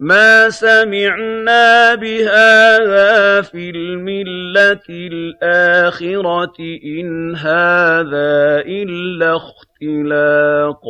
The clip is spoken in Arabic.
مَا سَمِعْنَا بِهَٰذَا فِي الْمِلَّةِ الْآخِرَةِ إِنْ هَٰذَا إِلَّا اخْتِلَاقٌ